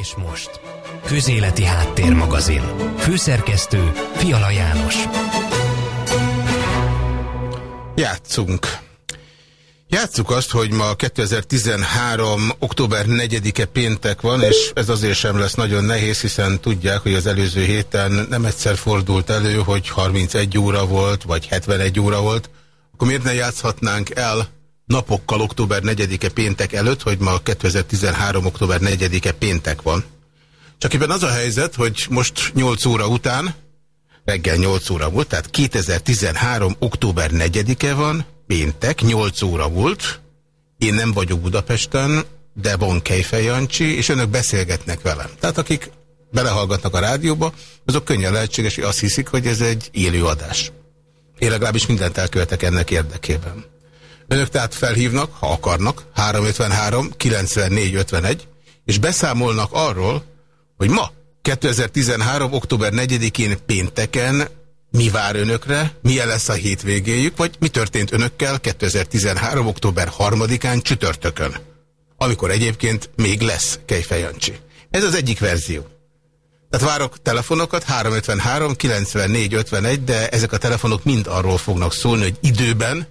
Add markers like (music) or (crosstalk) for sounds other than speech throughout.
És most. Közéleti Háttérmagazin. Főszerkesztő Fiala János. Játszunk. Játsszuk azt, hogy ma 2013. október 4-e péntek van, és ez azért sem lesz nagyon nehéz, hiszen tudják, hogy az előző héten nem egyszer fordult elő, hogy 31 óra volt, vagy 71 óra volt. Akkor miért ne játszhatnánk el napokkal október 4-e péntek előtt, hogy ma 2013. október 4-e péntek van. Csak éppen az a helyzet, hogy most 8 óra után, reggel 8 óra volt, tehát 2013. október 4-e van, péntek, 8 óra volt, én nem vagyok Budapesten, de van Kejfej Jancsi, és önök beszélgetnek velem. Tehát akik belehallgatnak a rádióba, azok könnyen lehetséges, hogy azt hiszik, hogy ez egy élő adás. Én legalábbis mindent elkövetek ennek érdekében. Önök tehát felhívnak, ha akarnak, 353 94 51, és beszámolnak arról, hogy ma, 2013. október 4-én pénteken mi vár önökre, milyen lesz a hétvégéjük, vagy mi történt önökkel 2013. október 3-án csütörtökön, amikor egyébként még lesz Kejfejancsi. Ez az egyik verzió. Tehát várok telefonokat, 353 94 51, de ezek a telefonok mind arról fognak szólni, hogy időben,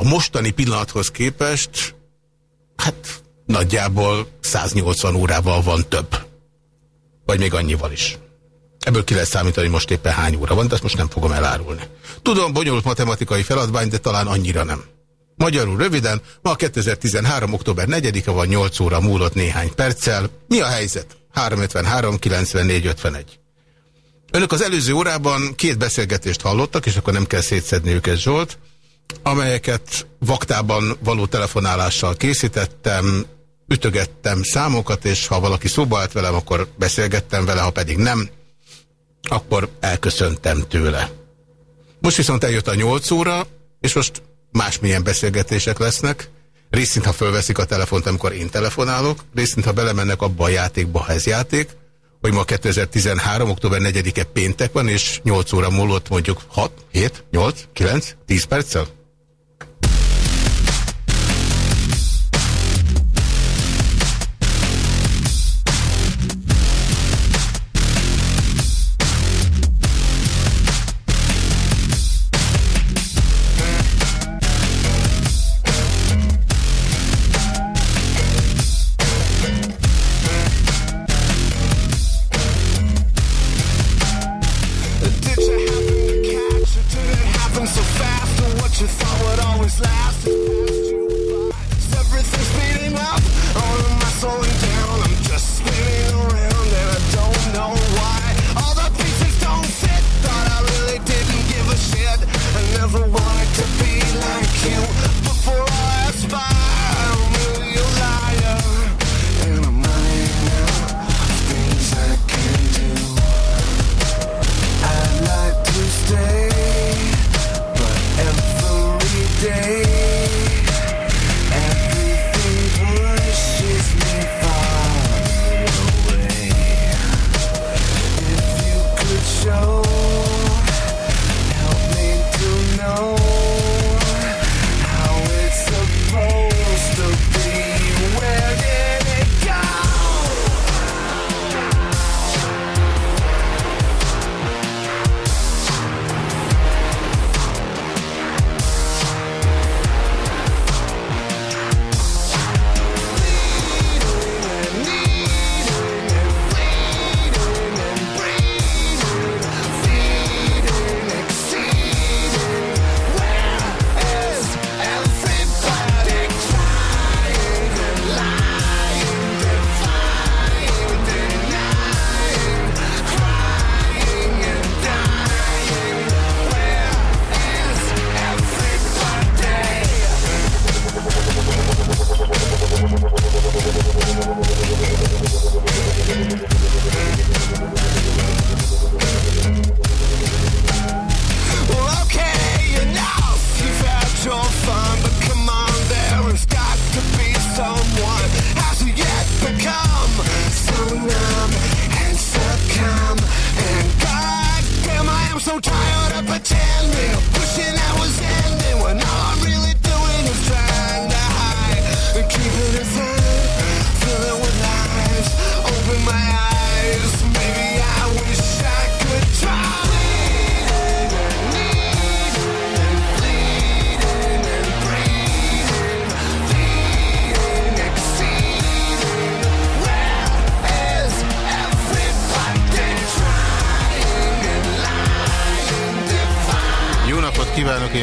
a mostani pillanathoz képest, hát nagyjából 180 órával van több. Vagy még annyival is. Ebből ki lehet számítani, hogy most éppen hány óra van, de ezt most nem fogom elárulni. Tudom, bonyolult matematikai feladvány, de talán annyira nem. Magyarul röviden, ma 2013. október 4-e van 8 óra múlott néhány perccel. Mi a helyzet? 353 94 51. Önök az előző órában két beszélgetést hallottak, és akkor nem kell szétszedni őket, Zsolt, amelyeket vaktában való telefonálással készítettem, ütögettem számokat, és ha valaki szóba állt velem, akkor beszélgettem vele, ha pedig nem, akkor elköszöntem tőle. Most viszont eljött a 8 óra, és most másmilyen beszélgetések lesznek. Részint, ha fölveszik a telefont, amikor én telefonálok, részint, ha belemennek abba a játékba, ha ez játék, hogy ma 2013. október 4-e péntek van, és 8 óra múlott mondjuk 6, 7, 8, 9, 10 perccel.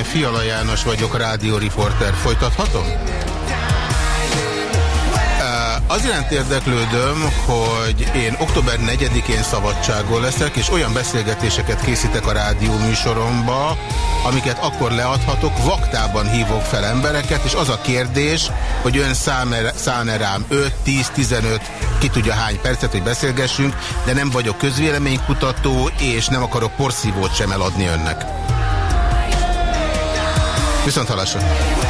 Fiala János vagyok, rádióriporter. Folytathatom? Az iránt érdeklődöm, hogy én október 4-én szabadságon leszek, és olyan beszélgetéseket készítek a rádió műsoromba, amiket akkor leadhatok, vaktában hívok fel embereket, és az a kérdés, hogy ön szán-e rám 5, 10, 15, ki tudja hány percet, hogy beszélgessünk, de nem vagyok közvéleménykutató, és nem akarok porszívót sem eladni önnek. Viszont halasra!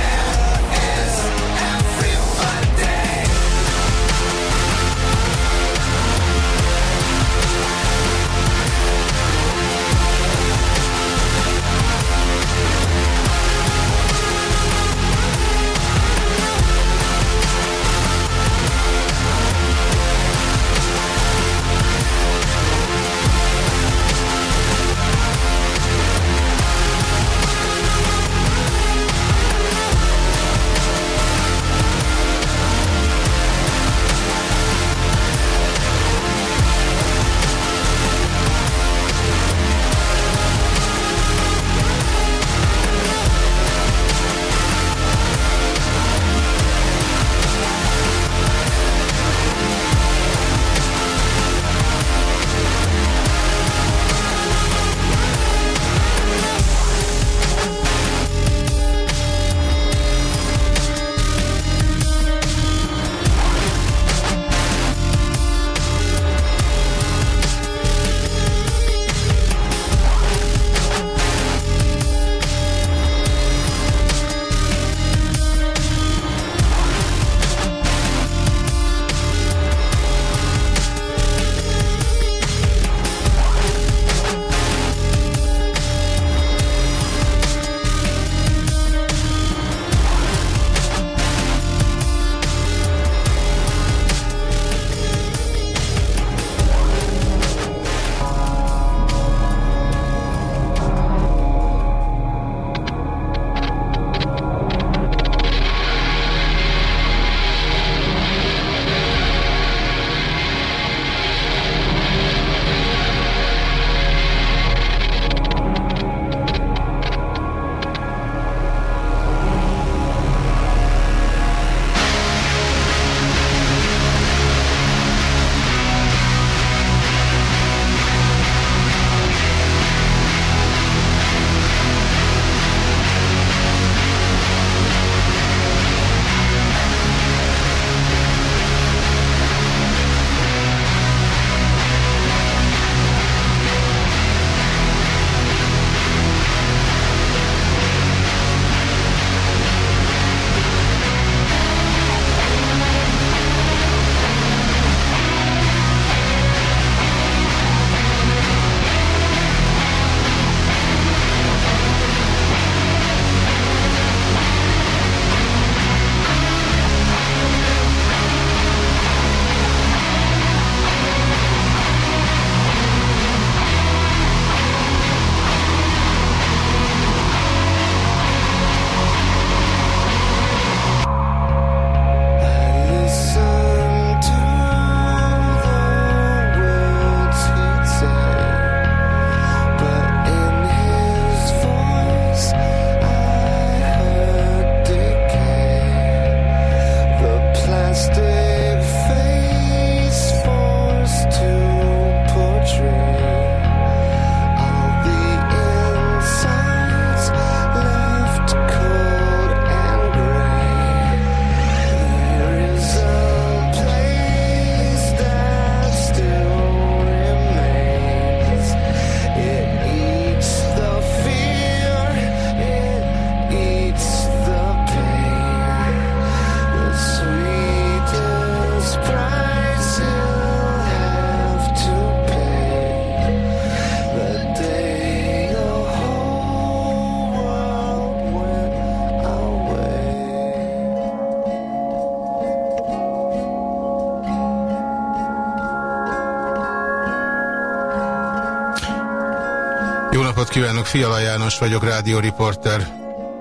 Kívánok, Fiala János vagyok, rádióriporter.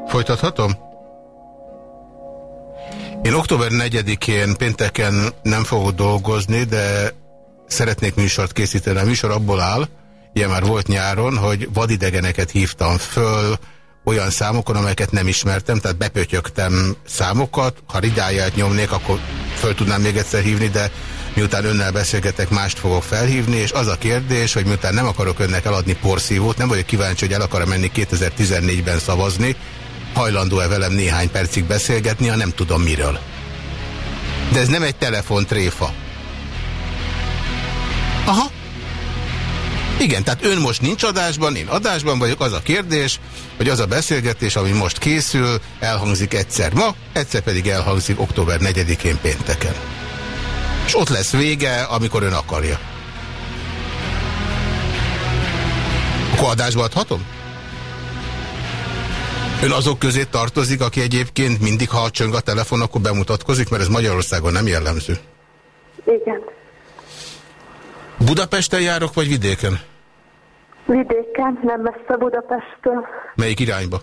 Folytathatom? Én október 4-én pénteken nem fogok dolgozni, de szeretnék műsort készíteni. A műsor abból áll, ilyen már volt nyáron, hogy vadidegeneket hívtam föl, olyan számokon, amelyeket nem ismertem, tehát bepötyögtem számokat, ha ridáját nyomnék, akkor föl tudnám még egyszer hívni, de miután önnel beszélgetek, mást fogok felhívni, és az a kérdés, hogy miután nem akarok önnek eladni porszívót, nem vagyok kíváncsi, hogy el akar menni 2014-ben szavazni, hajlandó-e velem néhány percig beszélgetni, ha nem tudom miről. De ez nem egy telefontréfa. Aha. Igen, tehát ön most nincs adásban, én adásban vagyok, az a kérdés, hogy az a beszélgetés, ami most készül, elhangzik egyszer ma, egyszer pedig elhangzik október 4-én pénteken. És ott lesz vége, amikor ön akarja. Akkor adásba adhatom? Ön azok közé tartozik, aki egyébként mindig, ha csöng a telefon, akkor bemutatkozik, mert ez Magyarországon nem jellemző. Igen. Budapesten járok, vagy vidéken? Vidéken, nem messze Budapesttől. Melyik irányba?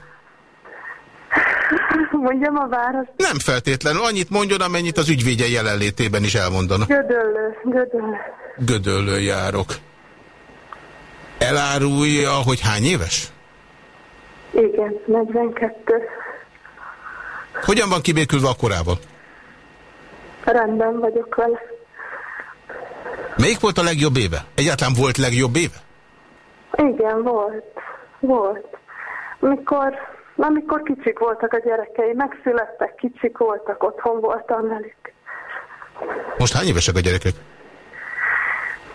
Mondjam a város. Nem feltétlenül. Annyit mondjon, amennyit az ügyvédje jelenlétében is elmondana. Gödöllő, Gödöllő. Gödöllő járok. Elárulja, hogy hány éves? Igen, 42. Hogyan van kibékülve a korával? Rendben vagyok vele. Melyik volt a legjobb éve? Egyáltalán volt legjobb éve? Igen, volt. Volt. Mikor, amikor kicsik voltak a gyerekei, megszülettek, kicsik voltak, otthon voltam velük. Most hány évesek a gyerekek?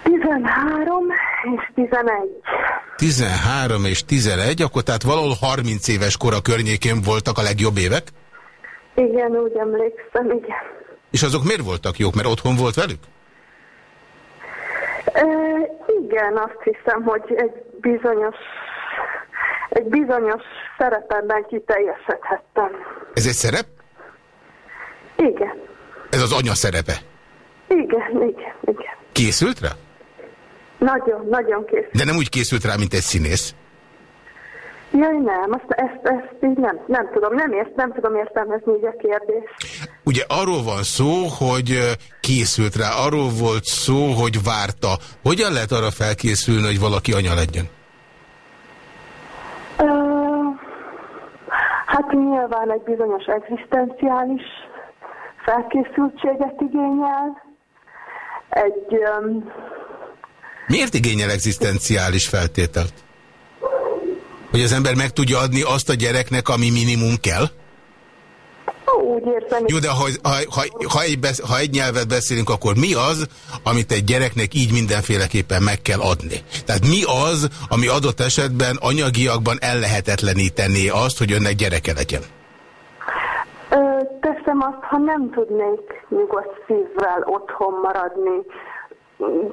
13 és 11. 13 és 11, akkor tehát valahol 30 éves kora környékén voltak a legjobb évek? Igen, úgy emlékszem, igen. És azok miért voltak jók? Mert otthon volt velük? E, igen, azt hiszem, hogy egy bizonyos, egy bizonyos szerepemben kiteljesedhettem. Ez egy szerep? Igen. Ez az anya szerepe? Igen, igen, igen. Készült rá? Nagyon, nagyon készült. De nem úgy készült rá, mint egy színész? Jaj, nem, azt, ezt, ezt így nem, nem tudom, nem, ért, nem tudom értelmezni így a kérdést. Ugye arról van szó, hogy készült rá, arról volt szó, hogy várta. Hogyan lehet arra felkészülni, hogy valaki anya legyen? Uh, hát nyilván egy bizonyos egzisztenciális felkészültséget igényel. Egy... Um, Miért igényel egzisztenciális feltételt? Hogy az ember meg tudja adni azt a gyereknek, ami minimum kell? Úgy érzem. Jó, de ha, ha, ha, ha, egy, besz, ha egy nyelvet beszélünk, akkor mi az, amit egy gyereknek így mindenféleképpen meg kell adni? Tehát mi az, ami adott esetben anyagiakban ellehetetlenítené azt, hogy önnek gyereke legyen? Ö, teszem azt, ha nem tudnék nyugodt szívvel otthon maradni,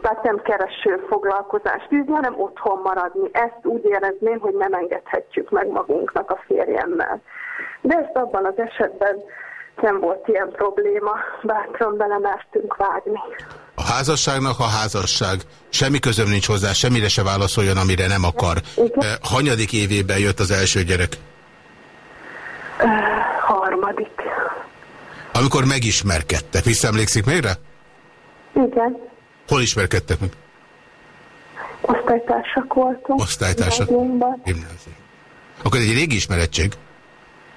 tehát nem kereső foglalkozást űzni, hanem otthon maradni. Ezt úgy érezném, hogy nem engedhetjük meg magunknak a férjemmel. De ezt abban az esetben nem volt ilyen probléma, bátran belemertünk vágni. A házasságnak a házasság. Semmi közöm nincs hozzá, semmire se válaszoljon, amire nem akar. Igen. Hanyadik évében jött az első gyerek? Uh, harmadik. Amikor megismerkedtek, visszaemlékszik még rá? Igen. Hol ismerkedtek meg? Osztálytársak voltunk. Osztálytársak? Gimnázium. Akkor egy régi ismerettség?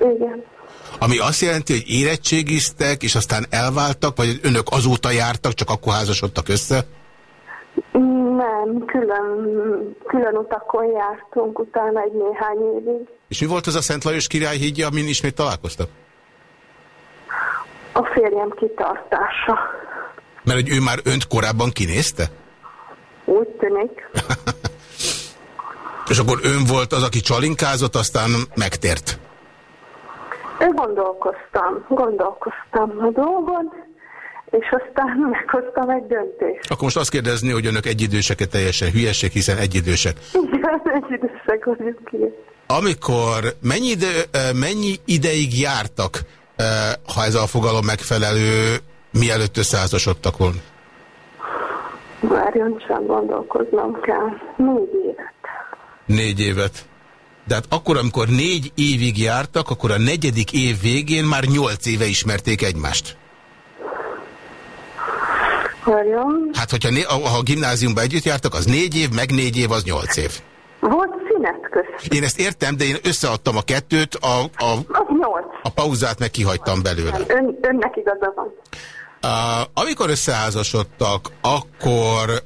Igen. Ami azt jelenti, hogy érettségiztek, és aztán elváltak, vagy önök azóta jártak, csak akkor házasodtak össze? Nem, külön, külön utakon jártunk utána egy néhány évig. És mi volt az a Szent Lajos király hídja, amin ismét találkoztak? A férjem kitartása. Mert hogy ő már önt korábban kinézte? Úgy tűnik. (laughs) És akkor ön volt az, aki csalinkázott, aztán megtért? Gondolkoztam, gondolkoztam a dolgon, és aztán (laughs) meghoztam egy döntést. Akkor most azt kérdezni, hogy önök egyidőseket teljesen hülyesek, hiszen egyidősek. Igen, (laughs) egyidősek vagyunk ki. Amikor mennyi, idő, mennyi ideig jártak, ha ez a fogalom megfelelő, mielőtt összeházasodtak volna? Várjon csak, gondolkoznom kell. Négy évet. Négy évet. De hát akkor, amikor négy évig jártak, akkor a negyedik év végén már nyolc éve ismerték egymást. Várjon. Hát, hogyha ha a gimnáziumban együtt jártak, az négy év, meg négy év, az nyolc év. Volt szünet közt. Én ezt értem, de én összeadtam a kettőt, a, a, a pauzát meg kihagytam belőle. Ön, önnek igaza van. Uh, amikor összeházasodtak, akkor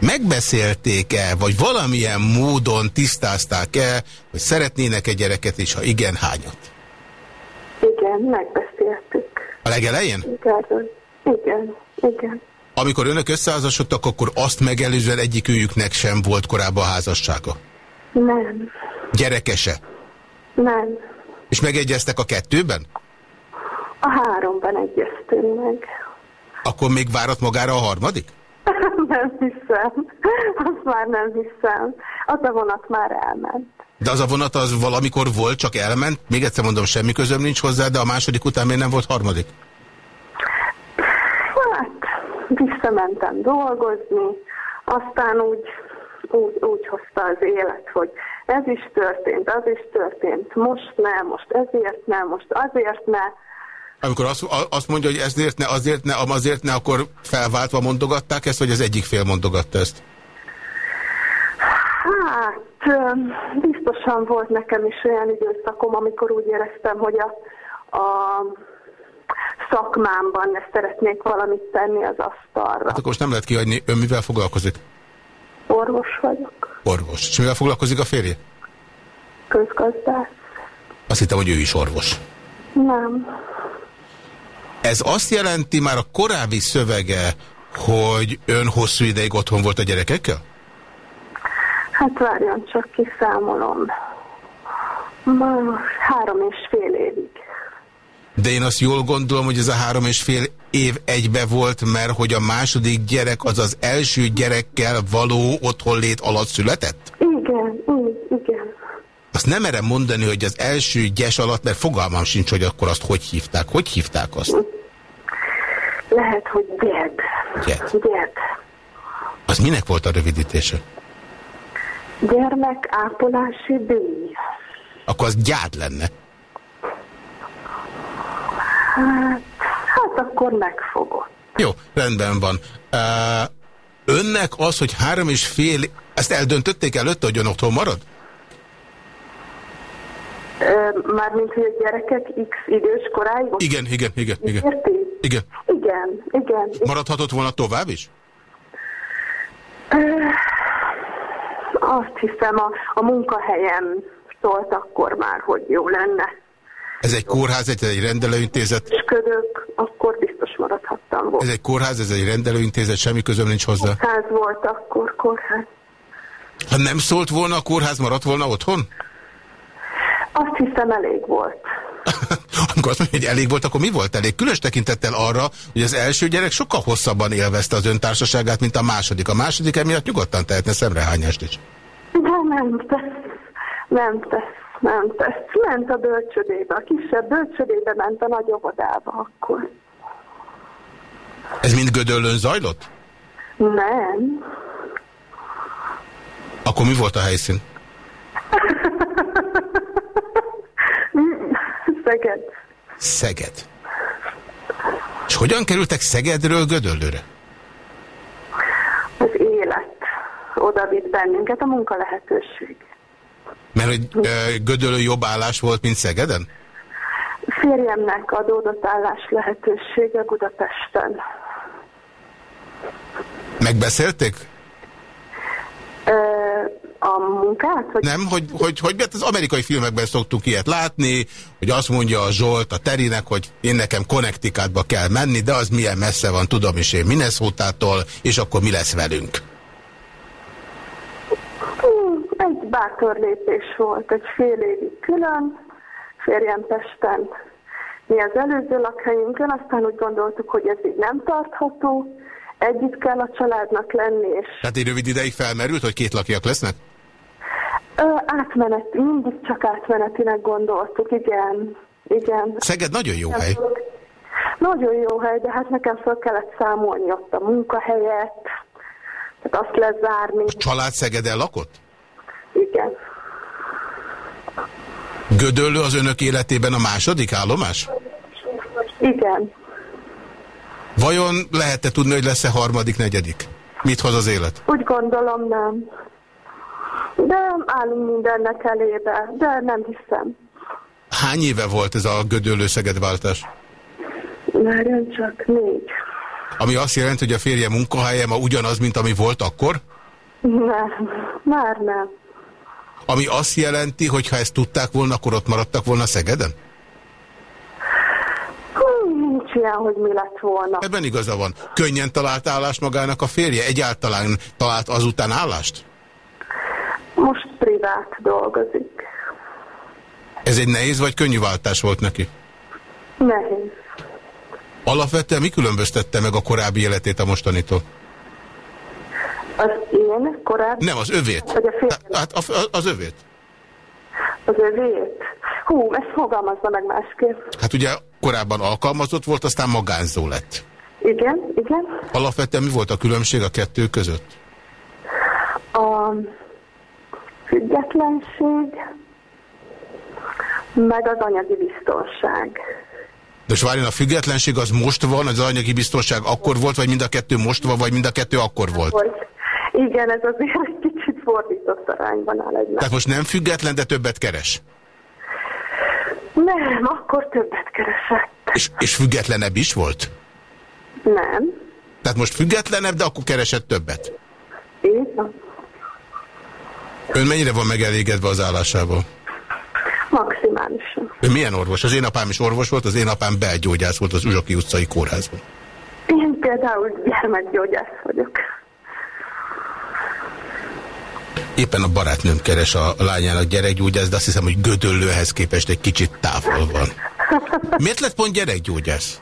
megbeszélték-e, vagy valamilyen módon tisztázták-e, hogy szeretnének egy gyereket, és ha igen, hányat? Igen, megbeszéltük. A legelején? Igen, igen, igen. Amikor önök összeházasodtak, akkor azt megelőzően egyikőjüknek sem volt korábban házassága? Nem, Gyerekese? nem. És megegyeztek a kettőben? A háromban egyeztünk meg. Akkor még várat magára a harmadik? (laughs) nem hiszem. Azt már nem hiszem. Az a vonat már elment. De az a vonat az valamikor volt, csak elment. Még egyszer mondom, semmi közöm nincs hozzá, de a második után még nem volt harmadik. Hát, visszamentem dolgozni, aztán úgy, úgy, úgy hozta az élet, hogy ez is történt, az is történt, most ne, most ezért ne, most azért ne. Amikor azt, azt mondja, hogy ezért ne, azért ne, azért ne, akkor felváltva mondogatták ezt, vagy az egyik fél mondogatta ezt? Hát, biztosan volt nekem is olyan időszakom, amikor úgy éreztem, hogy a, a szakmámban ne szeretnék valamit tenni az asztalra. Hát akkor most nem lehet kiadni, ön mivel foglalkozik? Orvos vagyok, Orvos. És mivel foglalkozik a férje? közgazdász. Azt hittem, hogy ő is orvos. Nem. Ez azt jelenti már a korábbi szövege, hogy ön hosszú ideig otthon volt a gyerekekkel? Hát várjon, csak kiszámolom. Ma három és fél évig. De én azt jól gondolom, hogy ez a három és fél év egybe volt, mert hogy a második gyerek az az első gyerekkel való otthonlét alatt született? Igen, igen. Azt nem merem mondani, hogy az első gyes alatt, mert fogalmam sincs, hogy akkor azt hogy hívták. Hogy hívták azt? Lehet, hogy gyed. Gyed. Gyed. Az minek volt a rövidítése? Gyermek ápolási díj. Akkor az gyád lenne. Hát, hát akkor megfogott. Jó, rendben van. Uh, önnek az, hogy három és fél, ezt eldöntötték előtte, hogy ön otthon marad? Mármint, hogy a gyerekek x idős koráig? Igen, igen, igen, igen. Érti? Igen. Igen, igen. Maradhatott volna tovább is? Azt hiszem, a, a munkahelyem szólt akkor már, hogy jó lenne. Ez egy kórház, ez egy rendelőintézet. És ködök, akkor biztos maradhattam volna. Ez egy kórház, ez egy rendelőintézet, semmi közöm nincs hozzá. Ház volt akkor, kórház. Ha nem szólt volna, a kórház maradt volna otthon? Azt hiszem elég volt. (laughs) Amikor azt mondja, hogy elég volt, akkor mi volt elég? Különös tekintettel arra, hogy az első gyerek sokkal hosszabban élvezte az öntársaságát, mint a második. A második emiatt nyugodtan tehetne szemrehányást is. De nem tesz, nem tesz, nem tesz. Ment a bölcsödébe, a kisebb bölcsödébe ment a nagy óvodába akkor. Ez mind Gödöllön zajlott? Nem. Akkor mi volt a helyszín? (laughs) Szeged. Szeged. És hogyan kerültek Szegedről Gödöllőre? Az élet oda vitt bennünket, a munka lehetőség. Mert hogy Gödöllő jobb állás volt, mint Szegeden? Férjemnek adódott állás lehetősége Budapesten. Megbeszélték? A munkát? Hogy Nem, hogy, hogy, hogy mert az amerikai filmekben szoktuk ilyet látni, hogy azt mondja a Zsolt a Terinek, hogy én nekem Connecticutba kell menni, de az milyen messze van, tudom is én Minnesota-tól, és akkor mi lesz velünk? Egy bátor lépés volt, egy fél évig külön, férjem Pesten. Mi az előző lakhelyünkön, aztán úgy gondoltuk, hogy ez így nem tartható, együtt kell a családnak lenni, és Tehát egy rövid ideig felmerült, hogy két lakiak lesznek? ö, átmenet, mindig csak átmenetinek gondoltuk, igen, igen. Szeged nagyon jó hely. Nagyon jó hely, de hát nekem fel kellett számolni ott a munkahelyet, tehát azt lezárni, Család Szegeden lakott? igen. Gödöllő az önök életében a második állomás? Igen. Vajon lehet-e tudni, hogy lesz-e harmadik, negyedik? Mit hoz az élet? Úgy gondolom nem. De állunk mindennek elébe, de nem hiszem. Hány éve volt ez a Gödöllő-Szegedváltás? Várjon csak, négy. Ami azt jelenti, hogy a férje munkahelye ma ugyanaz, mint ami volt akkor? Nem, már nem. Ami azt jelenti, hogy ha ezt tudták volna, akkor ott maradtak volna Szegeden? Ilyen, hogy mi lett volna. Ebben igaza van. Könnyen talált állást magának a férje? Egyáltalán talált azután állást? Most privát dolgozik. Ez egy nehéz vagy könnyű váltás volt neki? Nehéz. Alapvetően mi különböztette meg a korábbi életét a mostanitól? Az én korábbi... Nem, az övét. Vagy a férjem. Hát az övét. Az övét? Hú, ezt fogalmazza meg másképp. Hát ugye korábban alkalmazott volt, aztán magánzó lett. Igen, igen. Alapvetően mi volt a különbség a kettő között? A függetlenség, meg az anyagi biztonság. De most várjon, a függetlenség az most van, az anyagi biztonság akkor volt, vagy mind a kettő most van, vagy mind a kettő akkor volt? Hogy igen, ez azért egy kicsit fordított arányban áll egymás. Tehát most nem független, de többet keres. Nem, akkor többet keresett. És, és függetlenebb is volt? Nem. Tehát most függetlenebb, de akkor keresett többet. Így van. Ön mennyire van megelégedve az állásával? Maximálisan. Ön milyen orvos? Az én apám is orvos volt, az én apám belgyógyász volt az Uzsoki utcai kórházban. Én például gyermekgyógyász vagyok. Éppen a barátnőm keres a lányának gyerekgyógyász, de azt hiszem, hogy Gödöllőhez képest egy kicsit távol van. Miért lett pont gyerekgyógyász?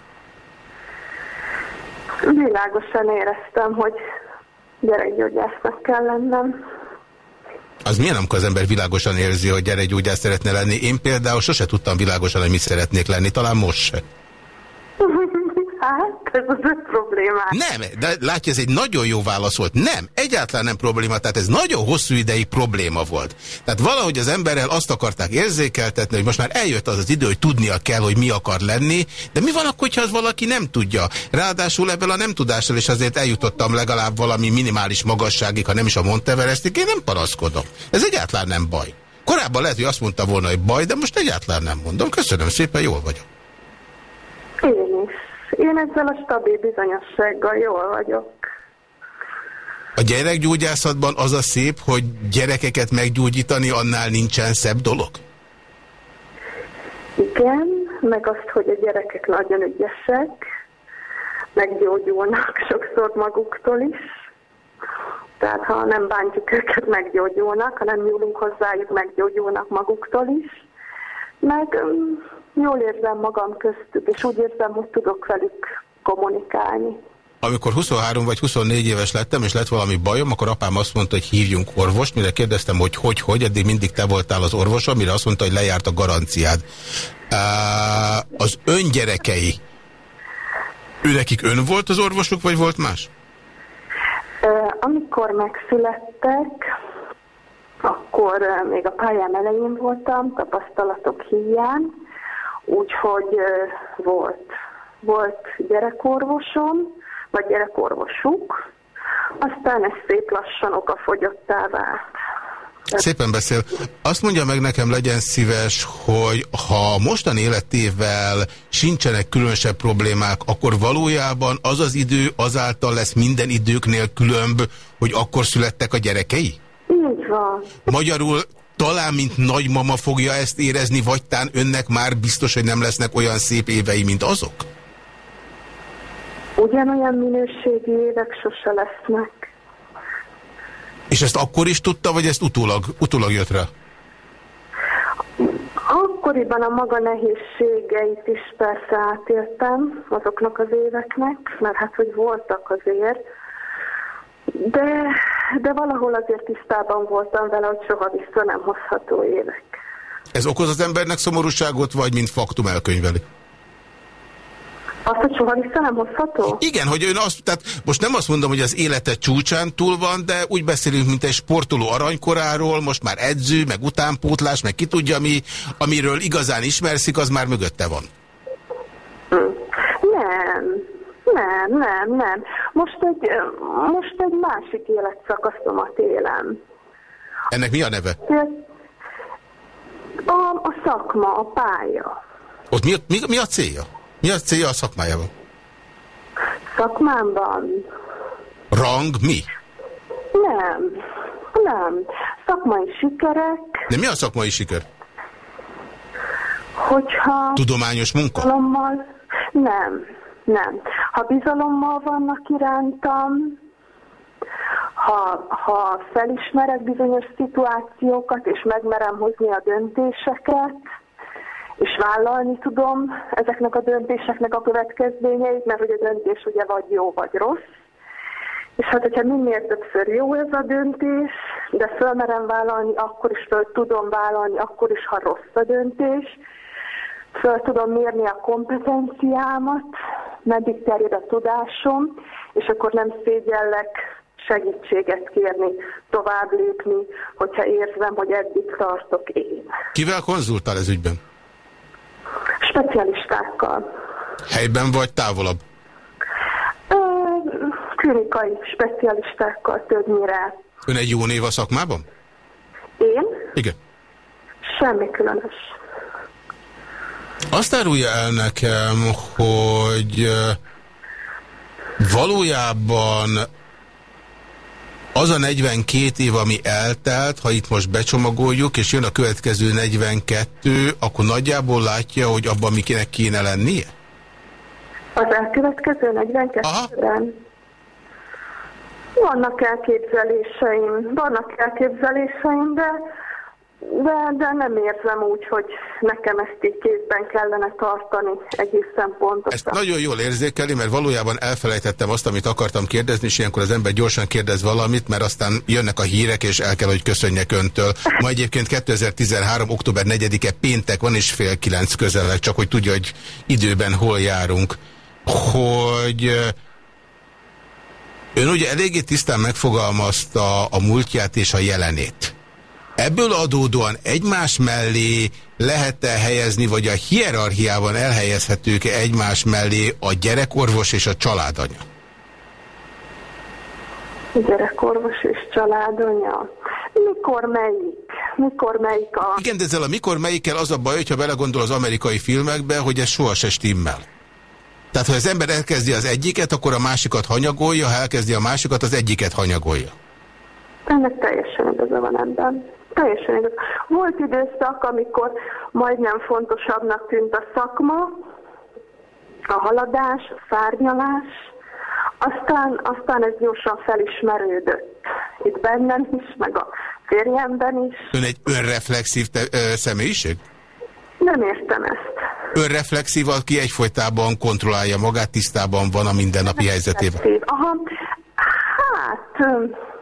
Világosan éreztem, hogy gyerekgyógyásznak kell lennem. Az milyen, amikor az ember világosan érzi, hogy gyerekgyógyász szeretne lenni? Én például sose tudtam világosan, hogy mit szeretnék lenni, talán most se. (laughs) Hát, ez az ő problémám. Nem, de látja, ez egy nagyon jó válasz volt. Nem, egyáltalán nem probléma, tehát ez nagyon hosszú ideig probléma volt. Tehát valahogy az emberrel azt akarták érzékeltetni, hogy most már eljött az az idő, hogy tudnia kell, hogy mi akar lenni, de mi van akkor, ha az valaki nem tudja? Ráadásul ebből a nem tudással is azért eljutottam legalább valami minimális magasságig, ha nem is a Monteverestig, én nem panaszkodom. Ez egyáltalán nem baj. Korábban lehet, hogy azt mondta volna, hogy baj, de most egyáltalán nem mondom. Köszönöm szépen, jól vagyok. Én. Én ezzel a stabil bizonyossággal jól vagyok. A gyerekgyógyászatban az a szép, hogy gyerekeket meggyógyítani annál nincsen szebb dolog? Igen, meg azt, hogy a gyerekek nagyon ügyesek, meggyógyulnak sokszor maguktól is. Tehát ha nem bántjuk őket, meggyógyulnak, ha nem nyúlunk hozzájuk, meggyógyulnak maguktól is. Meg um, jól érzem magam köztük, és úgy érzem, hogy tudok velük kommunikálni. Amikor 23 vagy 24 éves lettem, és lett valami bajom, akkor apám azt mondta, hogy hívjunk orvost, mire kérdeztem, hogy hogy, hogy, eddig mindig te voltál az orvosom, mire azt mondta, hogy lejárt a garanciád. Az ön gyerekei, ő nekik ön volt az orvosuk, vagy volt más? Amikor megszülettek, akkor még a pályám elején voltam, tapasztalatok hiány, úgyhogy volt, volt gyerekorvosom, vagy gyerekorvosuk, aztán ez szép lassan okafogyottá vált. Szépen beszél. Azt mondja meg nekem, legyen szíves, hogy ha a mostani életével sincsenek különösebb problémák, akkor valójában az az idő azáltal lesz minden időknél különb, hogy akkor születtek a gyerekei? Így van. Magyarul talán, mint nagymama fogja ezt érezni, vagy tán önnek már biztos, hogy nem lesznek olyan szép évei, mint azok? Ugyanolyan minőségi évek sose lesznek. És ezt akkor is tudta, vagy ezt utólag, utólag jött rá? Akkoriban a maga nehézségeit is persze átéltem azoknak az éveknek, mert hát, hogy voltak azért, de, de valahol azért tisztában voltam vele, hogy soha vissza nem hozható évek. Ez okoz az embernek szomorúságot, vagy mint faktum elkönyveli? Azt, hogy soha vissza nem hozható? Igen, hogy ön azt, tehát most nem azt mondom, hogy az élete csúcsán túl van, de úgy beszélünk, mint egy sportoló aranykoráról, most már edző, meg utánpótlás, meg ki tudja, mi, amiről igazán ismerszik, az már mögötte van. Hm. Nem, nem, nem, nem. Most egy, most egy másik életszakaszomat élem. Ennek mi a neve? A, a szakma, a pálya. Ott mi, mi, mi a célja? Mi a célja a szakmájában? Szakmámban? Rang mi? Nem, nem. Szakmai sikerek. De mi a szakmai siker? Hogyha... Tudományos munka? Bizalommal, nem, nem. Ha bizalommal vannak irántam, ha, ha felismerek bizonyos szituációkat, és megmerem hozni a döntéseket, és vállalni tudom ezeknek a döntéseknek a következményeit, mert hogy a döntés ugye vagy jó, vagy rossz. És hát, hogyha minél többször jó ez a döntés, de fölmerem vállalni, akkor is föl tudom vállalni, akkor is, ha rossz a döntés, föl tudom mérni a kompetenciámat, meddig terjed a tudásom, és akkor nem szégyellek segítséget kérni, tovább lépni, hogyha érzem, hogy eddig tartok én. Kivel konzultál ez ügyben? Specialistákkal. Helyben vagy távolabb? klinikai specialistákkal többnyire. Ön egy jó név a szakmában? Én? Igen. Semmi különös. Azt árulja el nekem, hogy valójában az a 42 év, ami eltelt, ha itt most becsomagoljuk, és jön a következő 42, akkor nagyjából látja, hogy abban mikinek kéne lennie? Az elkövetkező 42-ben? Vannak elképzeléseim, vannak elképzeléseim, de de, de nem érzem úgy, hogy nekem ezt így kézben kellene tartani egészen pontosan. Ezt nagyon jól érzékeli, mert valójában elfelejtettem azt, amit akartam kérdezni, és ilyenkor az ember gyorsan kérdez valamit, mert aztán jönnek a hírek, és el kell, hogy köszönjek öntől. Ma egyébként 2013. október 4-e péntek van, és fél kilenc közeleg, csak hogy tudja, hogy időben hol járunk. Hogy ön ugye eléggé tisztán megfogalmazta a múltját és a jelenét. Ebből adódóan egymás mellé lehet-e helyezni, vagy a hierarchiában elhelyezhetők-e egymás mellé a gyerekorvos és a családanya? Gyerekorvos és családanya? Mikor melyik? Mikor melyik a... Igen, de ezzel a mikor melyikkel az a baj, hogyha belegondol az amerikai filmekbe, hogy ez soha se stimmel. Tehát, ha az ember elkezdi az egyiket, akkor a másikat hanyagolja, ha elkezdi a másikat, az egyiket hanyagolja. Ennek teljesen igaza van ebben. Teljesen igaz. Volt időszak, amikor majdnem fontosabbnak tűnt a szakma, a haladás, a szárnyalás, aztán, aztán ez gyorsan felismerődött. Itt bennem is, meg a férjemben is. Ön egy önreflexív te, ö, személyiség? Nem értem ezt. Önreflexív, aki egyfolytában kontrollálja magát, tisztában van a mindennapi helyzetében. Aha, hát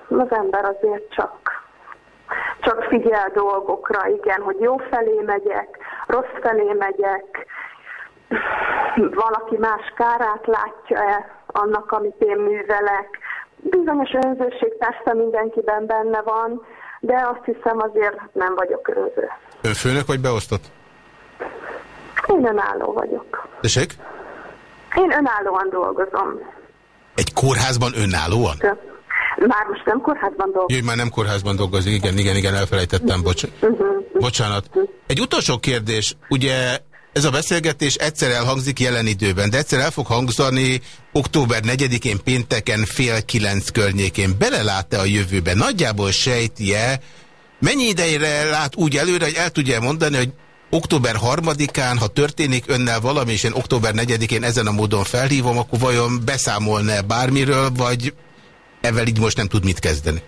az ember azért csak csak figyel dolgokra, igen, hogy jó felé megyek, rossz felé megyek, valaki más kárát látja-e annak, amit én művelek. Bizonyos önzőség persze mindenkiben benne van, de azt hiszem azért nem vagyok önző. Ön főnök vagy beosztott? Én önálló vagyok. Tessék? Én önállóan dolgozom. Egy kórházban önállóan? Köszönöm. Már most nem kórházban dolgozik. Jó, már nem kórházban dolgozik, igen, igen, igen, elfelejtettem, bocs uh-huh. bocsánat. Egy utolsó kérdés, ugye ez a beszélgetés egyszer elhangzik jelen időben, de egyszer el fog hangzani október 4-én pénteken fél kilenc környékén. Belelát-e a jövőbe? Nagyjából sejti-e, mennyi idejére lát úgy előre, hogy el tudja mondani, hogy október 3-án, ha történik önnel valami, és én október 4-én ezen a módon felhívom, akkor vajon beszámolna -e bármiről, vagy Evel így most nem tud mit kezdeni.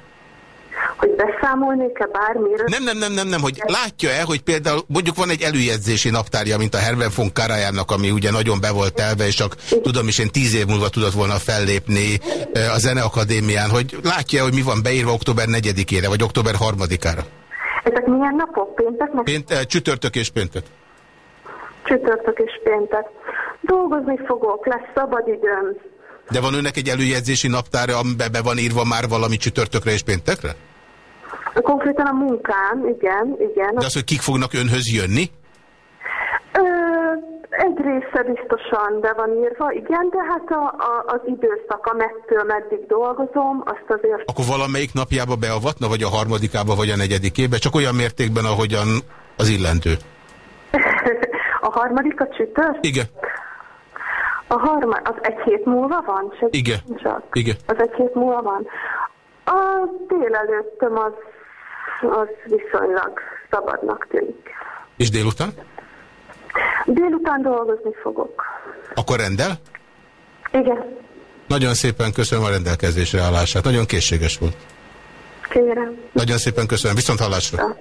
Hogy beszámolnék-e bármiről? Nem, nem, nem, nem, nem, hogy látja-e, hogy például mondjuk van egy előjegyzési naptárja, mint a Herben von Karajának, ami ugye nagyon be volt telve, és csak tudom is, én tíz év múlva tudott volna fellépni a Zeneakadémián, hogy látja -e, hogy mi van beírva október 4-ére, vagy október 3-ára? Ezek milyen napok? Péntek? Pént, csütörtök és péntek. Csütörtök és péntek. Dolgozni fogok, lesz szabad időm. De van önnek egy előjegyzési naptára, amiben be van írva már valami csütörtökre és péntekre? Konkrétan a munkám, igen, igen. De az, hogy kik fognak önhöz jönni? Ö, egy része biztosan be van írva, igen, de hát a, a, az időszak, amettől meddig dolgozom, azt azért... Akkor valamelyik napjába beavatna, vagy a harmadikába, vagy a negyedikébe, csak olyan mértékben, ahogyan az illentő? (laughs) a harmadik a csütört? Igen. A harmad, az egy hét múlva van? Csak Igen. Csak. Igen. Az egy hét múlva van. A délelőttöm az, az viszonylag szabadnak tűnik. És délután? Délután dolgozni fogok. Akkor rendel? Igen. Nagyon szépen köszönöm a rendelkezésre állását. Nagyon készséges volt. Kérem. Nagyon szépen köszönöm. Viszont hallásra. Ja.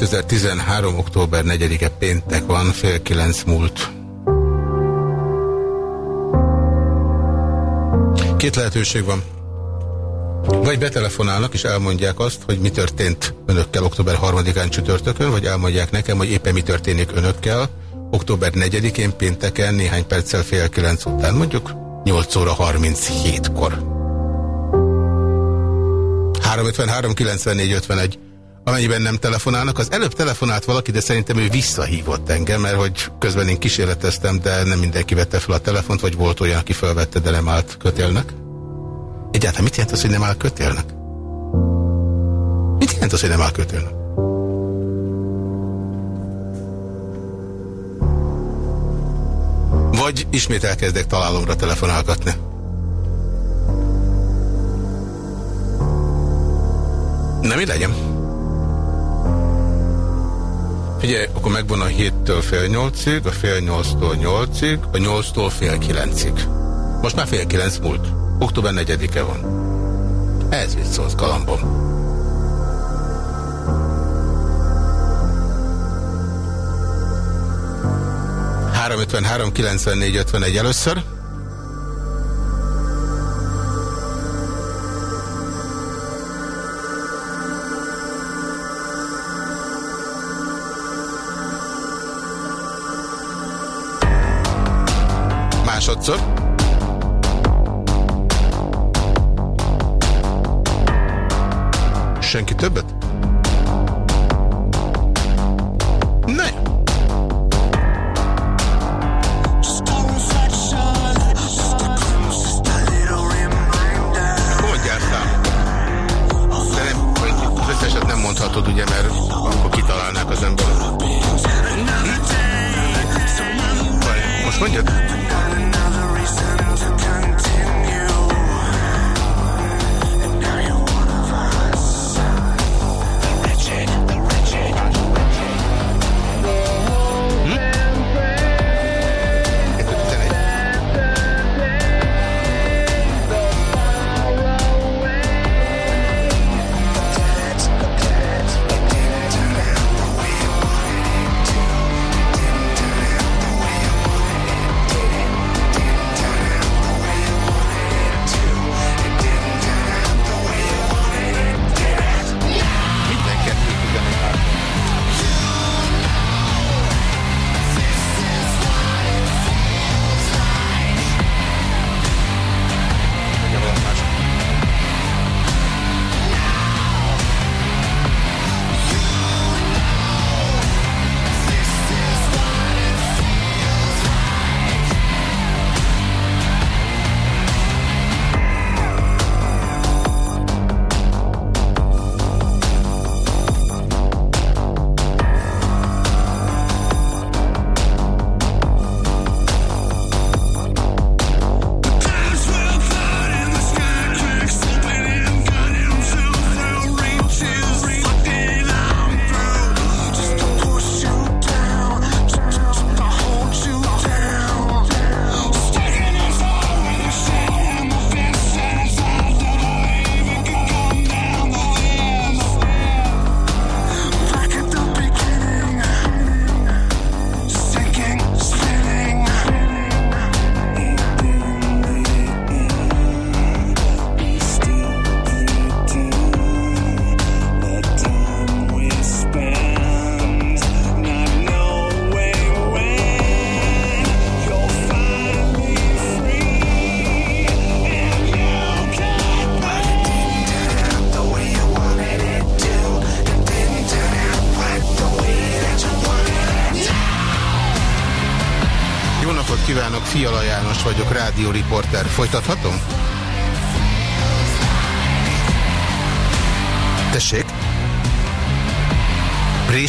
2013. október 4-e péntek van, fél kilenc múlt. Két lehetőség van. Vagy betelefonálnak és elmondják azt, hogy mi történt önökkel október 3-án csütörtökön, vagy elmondják nekem, hogy éppen mi történik önökkel október 4-én pénteken néhány perccel fél kilenc után, mondjuk 8 óra 37-kor. 353 94 51 amennyiben nem telefonálnak. Az előbb telefonált valaki, de szerintem ő visszahívott engem, mert hogy közben én kísérleteztem, de nem mindenki vette fel a telefont, vagy volt olyan, aki felvette, de nem állt kötélnek. Egyáltalán mit jelent az, hogy nem áll kötélnek? Mit jelent az, hogy nem áll kötélnek? Vagy ismét elkezdek találomra telefonálgatni. Nem, mi legyen? Figyelj, akkor megvan a 7-től fél 8-ig, a fél 8-tól 8-ig, a 8-tól fél 9-ig. Most már fél 9 múlt. Október 4-e van. Ez mit szólsz, galambom? Három 94 51 először. Másodszor. Senki többet?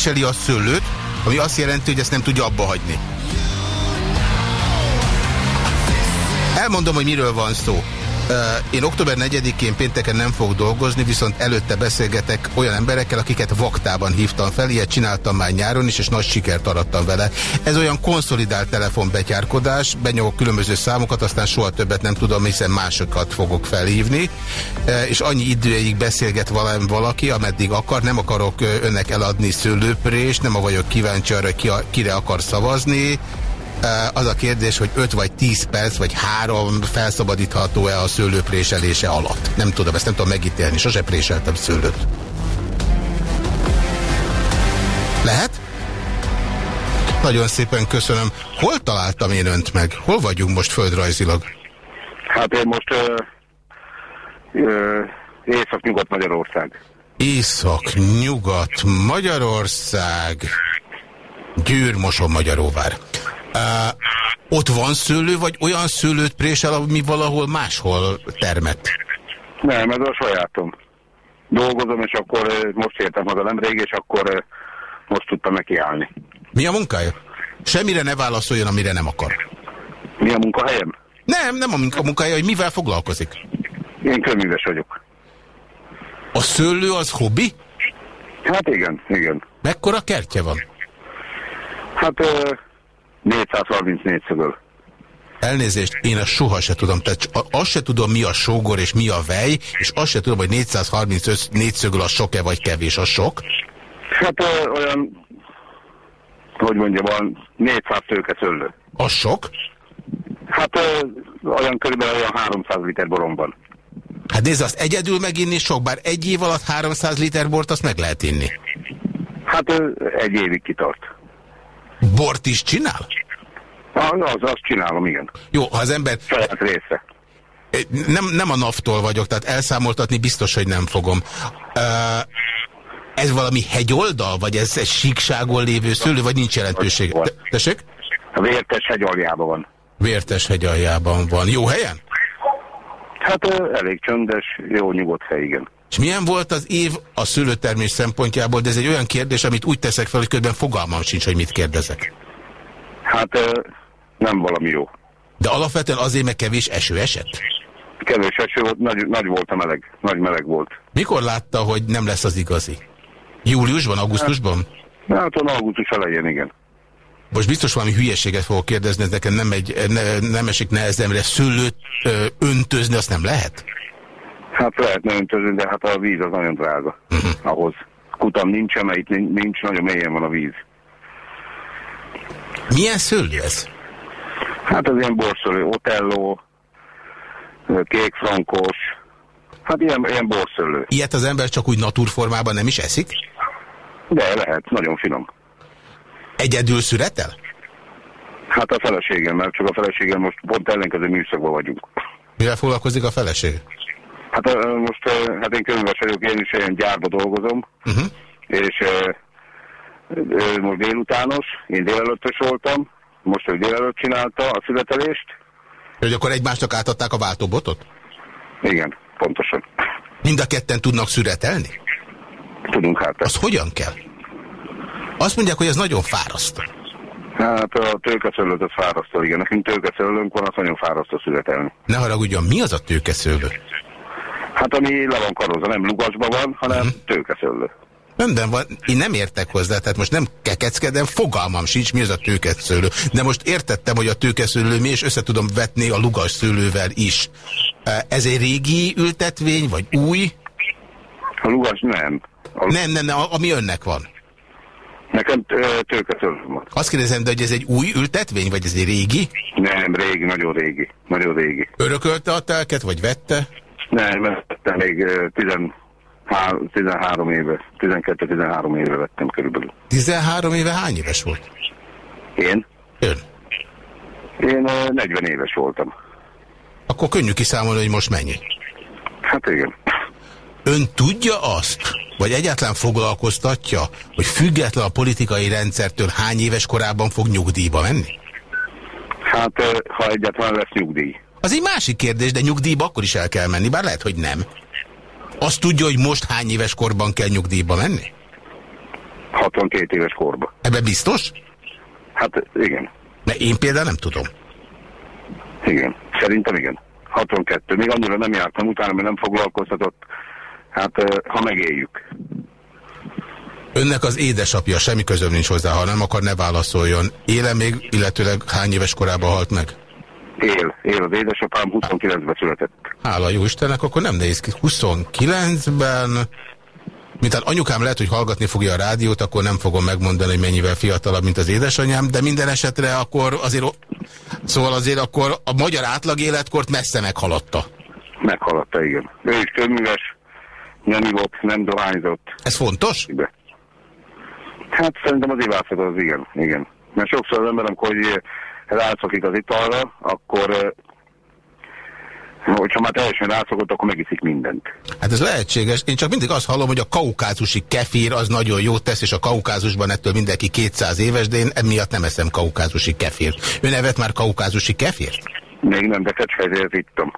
Préseli a szőlőt, ami azt jelenti, hogy ezt nem tudja abba hagyni. Elmondom, hogy miről van szó. Én október 4-én pénteken nem fogok dolgozni, viszont előtte beszélgetek olyan emberekkel, akiket vaktában hívtam fel, ilyet csináltam már nyáron is, és nagy sikert arattam vele. Ez olyan konszolidált telefonbetyárkodás, benyomok különböző számokat, aztán soha többet nem tudom, hiszen másokat fogok felhívni, és annyi időig beszélget valami valaki, ameddig akar, nem akarok önnek eladni szőlőprést, nem vagyok kíváncsi arra, ki, kire akar szavazni, az a kérdés, hogy 5 vagy 10 perc, vagy 3 felszabadítható-e a szőlő préselése alatt. Nem tudom, ezt nem tudom megítélni. Sose préseltem szőlőt. Lehet? Nagyon szépen köszönöm. Hol találtam én önt meg? Hol vagyunk most földrajzilag? Hát én most uh, Észak-Nyugat Magyarország. Észak-Nyugat Magyarország. Győr, Moson, Magyaróvár. Ott van szőlő, vagy olyan szőlőt présel, ami valahol máshol termett? Nem, ez a sajátom. Dolgozom, és akkor most értem haza nemrég, és akkor most tudtam nekiállni. Mi a munkája? Semmire ne válaszoljon, amire nem akar. Mi a munkahelyem? Nem, nem a munkája, hogy mivel foglalkozik. Én könyves vagyok. A szőlő az hobbi? Hát igen, igen. Mekkora kertje van? Hát 434 szögöl. Elnézést, én ezt soha se tudom. Tehát azt se tudom, mi a sógor és mi a vej, és azt se tudom, hogy 435 négyszögöl a sok-e vagy kevés, a sok? Hát ö, olyan, hogy mondjam, van 400 tőke szőlő. A sok? Hát ö, olyan körülbelül olyan 300 liter boromban. Hát nézd, azt egyedül meginni sok, bár egy év alatt 300 liter bort azt meg lehet inni. Hát ö, egy évig kitart. Bort is csinál? Az, az, azt csinálom, igen. Jó, ha az ember... Saját része. Nem, nem a naftól vagyok, tehát elszámoltatni biztos, hogy nem fogom. Uh, ez valami hegyoldal, vagy ez egy síkságon lévő szőlő, vagy nincs jelentőség? Tessék? A Vértes hegy aljában van. Vértes hegy aljában van. Jó helyen? Hát elég csöndes, jó nyugodt hely, igen. És milyen volt az év a szőlőtermés szempontjából, de ez egy olyan kérdés, amit úgy teszek fel, hogy közben fogalmam sincs, hogy mit kérdezek. Hát nem valami jó. De alapvetően azért, mert kevés eső esett? Kevés eső volt, nagy, nagy volt a meleg, nagy meleg volt. Mikor látta, hogy nem lesz az igazi? Júliusban, augusztusban? Hát, hát augusztus elején, igen. Most biztos valami hülyeséget fogok kérdezni, ez nekem nem, egy, ne, nem esik nehezemre. Szőlőt ö, öntözni, azt nem lehet? Hát lehetne öntözni, de hát a víz az nagyon drága uh -huh. ahhoz. Kutam nincs, mert itt nincs, nagyon mélyen van a víz. Milyen szőlő ez? Hát az ilyen borszőlő, Otello, kékfrankos, hát ilyen, ilyen borszőlő. Ilyet az ember csak úgy naturformában nem is eszik? De lehet, nagyon finom. Egyedül szüretel? Hát a feleségem, mert csak a feleségem most pont ellenkező műszakban vagyunk. Mivel foglalkozik a feleség? Hát most, hát én könyves vagyok, én is ilyen gyárba dolgozom, uh -huh. és most délutános, én délelőttös voltam, most ő délelőtt csinálta a születelést. Hogy akkor egymásnak átadták a váltóbotot? Igen, pontosan. Mind a ketten tudnak szüretelni? Tudunk hát. Az hogyan kell? Azt mondják, hogy ez nagyon fárasztó. Hát a tőkeszőlőt az fárasztó, igen. Nekünk tőkeszőlőnk van, az nagyon fárasztó születelni. Ne haragudjon, mi az a tőkeszőlő? Hát ami le van karozva, nem lugasban van, hanem. -huh. tőkeszőlő. Rendben van, én nem értek hozzá, tehát most nem kekeckedem, fogalmam sincs, mi az a tőkeszőlő. De most értettem, hogy a tőkeszőlő mi, és össze tudom vetni a lugas szőlővel is. Ez egy régi ültetvény, vagy új? A lugas nem. A... Nem, nem, nem, ami önnek van. Nekem tőkeszőlő van. Azt kérdezem, de hogy ez egy új ültetvény, vagy ez egy régi? Nem, régi, nagyon régi. Nagyon régi. Örökölte a telket, vagy vette? Nem, vettem még 13 éve, 12-13 éve vettem körülbelül. 13 éve hány éves volt? Én? Ön? Én 40 éves voltam. Akkor könnyű kiszámolni, hogy most mennyi? Hát igen. Ön tudja azt, vagy egyáltalán foglalkoztatja, hogy független a politikai rendszertől hány éves korában fog nyugdíjba menni? Hát, ha egyáltalán lesz nyugdíj. Az egy másik kérdés, de nyugdíjba akkor is el kell menni, bár lehet, hogy nem. Azt tudja, hogy most hány éves korban kell nyugdíjba menni? 62 éves korba. Ebbe biztos? Hát igen. Mert én például nem tudom. Igen. Szerintem igen. 62. Még annyira nem jártam utána, mert nem foglalkoztatott. Hát, ha megéljük. Önnek az édesapja semmi közöm nincs hozzá, ha nem akar, ne válaszoljon. Éle még, illetőleg hány éves korában halt meg? Él. Él az édesapám, 29-ben született. Hála jó Istennek, akkor nem néz ki. 29-ben... Mintán anyukám lehet, hogy hallgatni fogja a rádiót, akkor nem fogom megmondani, hogy mennyivel fiatalabb, mint az édesanyám, de minden esetre akkor azért... Szóval azért akkor a magyar átlag életkort messze meghaladta. Meghaladta, igen. Ő is többműves, nem ivott, nem dohányzott. Ez fontos? Hát szerintem az ivászat az igen, igen. Mert sokszor az ember, amikor rátszokik az italra, akkor hogyha már teljesen rátszokott, akkor megiszik mindent. Hát ez lehetséges. Én csak mindig azt hallom, hogy a kaukázusi kefír az nagyon jót tesz, és a kaukázusban ettől mindenki 200 éves, de én emiatt nem eszem kaukázusi kefírt. Ön evett már kaukázusi kefírt? Még nem, de kecskehelyet ittam.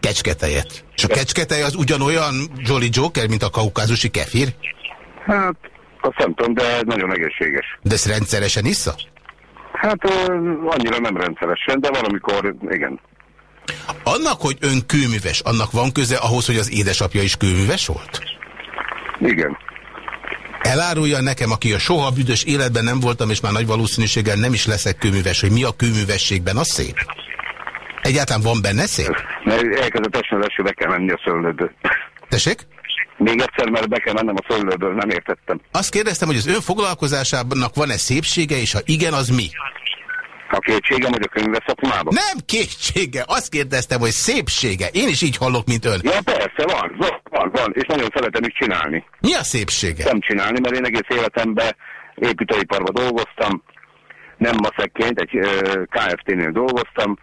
Kecsketejet. És a kecsketej az ugyanolyan Jolly Joker, mint a kaukázusi kefír? Hát, azt nem tudom, de nagyon egészséges. De ezt rendszeresen issza? Hát annyira nem rendszeresen, de valamikor igen. Annak, hogy ön kőműves, annak van köze ahhoz, hogy az édesapja is kőműves volt? Igen. Elárulja nekem, aki a soha büdös életben nem voltam, és már nagy valószínűséggel nem is leszek kőműves, hogy mi a kőművességben a szép? Egyáltalán van benne szép? Mert elkezdett esni az eső, be kell menni a szőlődbe. Tessék? Még egyszer, mert be kell mennem a szőlődből, nem értettem. Azt kérdeztem, hogy az ön foglalkozásának van-e szépsége, és ha igen, az mi? A kétségem, hogy a könyve szakmában? Nem kétsége, azt kérdeztem, hogy szépsége. Én is így hallok, mint ön. Ja, persze, van, van, van, van, és nagyon szeretem is csinálni. Mi a szépsége? Nem csinálni, mert én egész életemben építőiparban dolgoztam, nem maszekként, egy KFT-nél dolgoztam,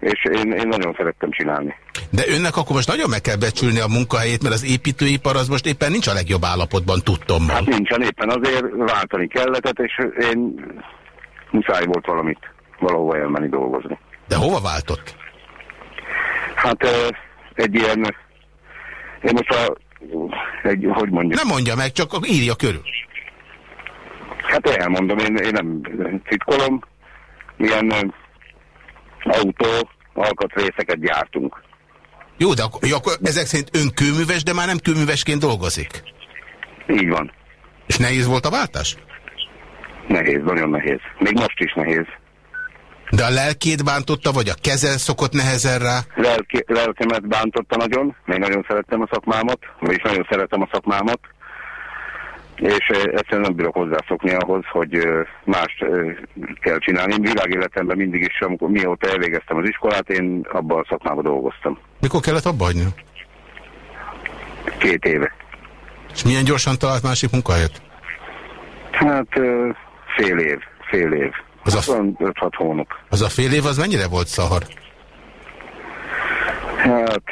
és én, én nagyon szerettem csinálni. De önnek akkor most nagyon meg kell becsülni a munkahelyét, mert az építőipar az most éppen nincs a legjobb állapotban, tudtom. Hát nincsen, éppen azért váltani kellett, és én muszáj volt valamit, valahova elmenni dolgozni. De hova váltott? Hát egy ilyen, én most a, egy, hogy mondjam? Nem mondja meg, csak írja körül. Hát elmondom, én, én nem titkolom, ilyen autó alkatrészeket gyártunk. Jó, de akkor, akkor ezek szerint ön kőműves, de már nem kőművesként dolgozik. Így van. És nehéz volt a váltás? Nehéz, nagyon nehéz. Még most is nehéz. De a lelkét bántotta, vagy a keze szokott nehezen rá? Lelki, lelkemet bántotta nagyon, még nagyon szerettem a szakmámat, vagyis nagyon szeretem a szakmámat, és egyszerűen nem bírok hozzászokni ahhoz, hogy mást kell csinálni. Világéletemben mindig is, amikor mióta elvégeztem az iskolát, én abban a szakmában dolgoztam. Mikor kellett abba hagyni? Két éve. És milyen gyorsan talált másik munkahelyet? Hát fél év, fél év. Az a, 5-6 hónap. Az a fél év az mennyire volt szahar? Hát,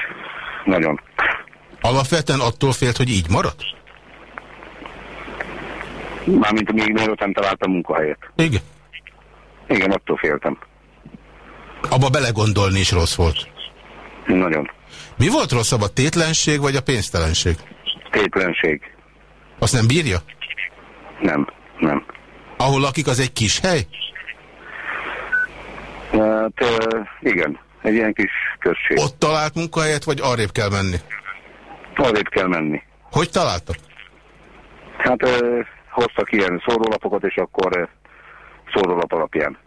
nagyon. Alapvetően attól félt, hogy így marad? Mármint még nem találtam munkahelyet. Igen. Igen, attól féltem. Abba belegondolni is rossz volt. Nagyon. Mi volt rosszabb, a tétlenség vagy a pénztelenség? Tétlenség. Azt nem bírja? Nem, nem. Ahol lakik, az egy kis hely? Hát igen, egy ilyen kis község. Ott talált munkahelyet, vagy arrébb kell menni? Arrébb kell menni. Hogy találta? Hát hoztak ilyen szórólapokat, és akkor szórólap alapján.